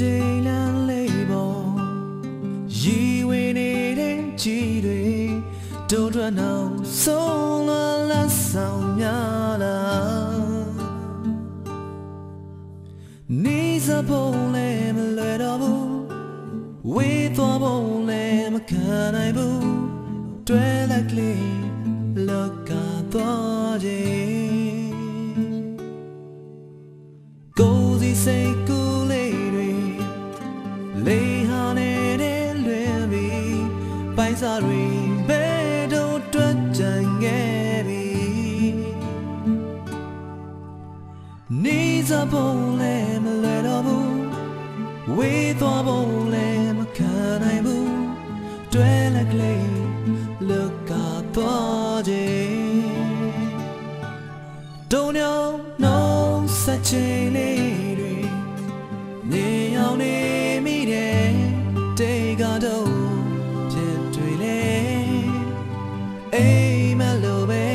ချိန်လမ်းလေးပေါ်ရီဝေနေတဲ့ကြီးတွေတို့ထွက်နောက်ဆုံးလာလန်းဆောင်များလားနေစဖို့လည်းမလွယ်တော့ဘူးဝေးသွားဖို့လည်းမခံနိုင်ဘူးတွဲလက်ကလေးလောကသွားခြင်း လေးဟာနေတဲ့လွင်ပြီးပိုင်စားတွေဘယ်တော့တွက်ကြံခဲ့ပြီနေစားဖို့လည်းမလွယ်တော့ဘူးဝေးသွားဖို့လည်းမခံနိုင်ဘူးတွဲလက်ကလေးလွတ်ကားသွားခြင်းတုံညောင်းနှုံးဆက်ချင်လေးတွေနေအောင်နေမိတယ် တေကတော့ဖြစ်တွေလေအိမ်မလို့ပဲ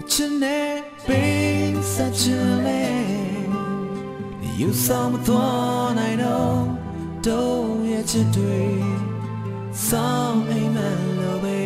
အချစ်နဲ့ပေးဆက်ချင်လေ You saw me thorn I know တော့ရဲ့ချစ်တွေစောင်းအိမ်မလို့ပဲ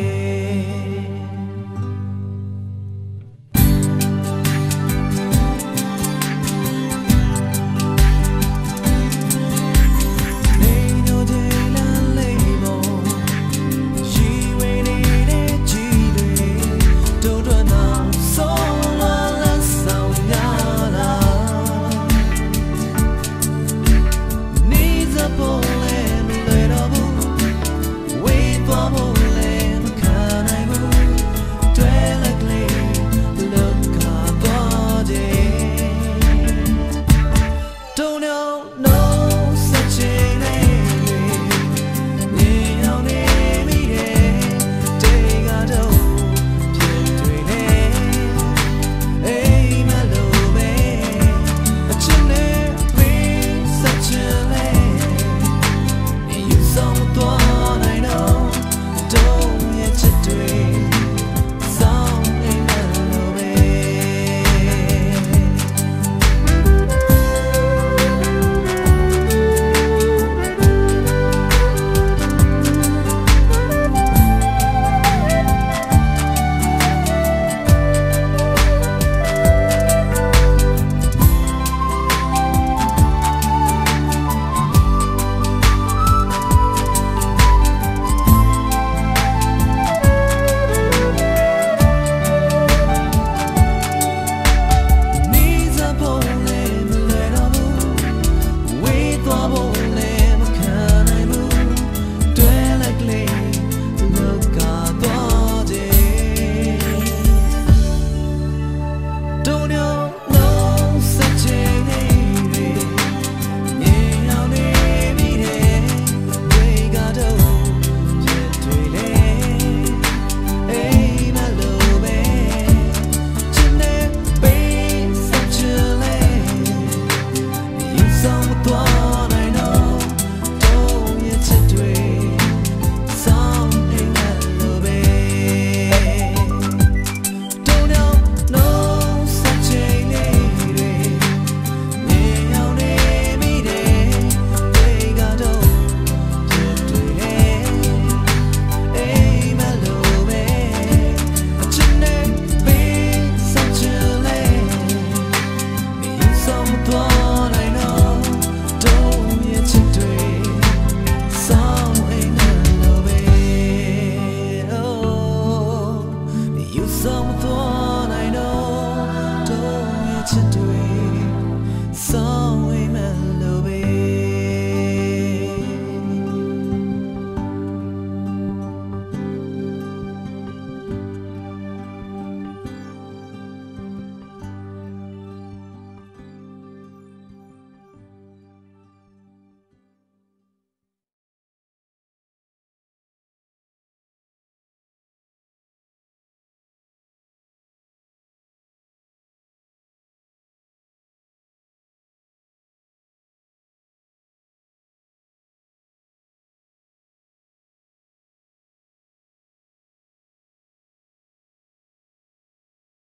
နေ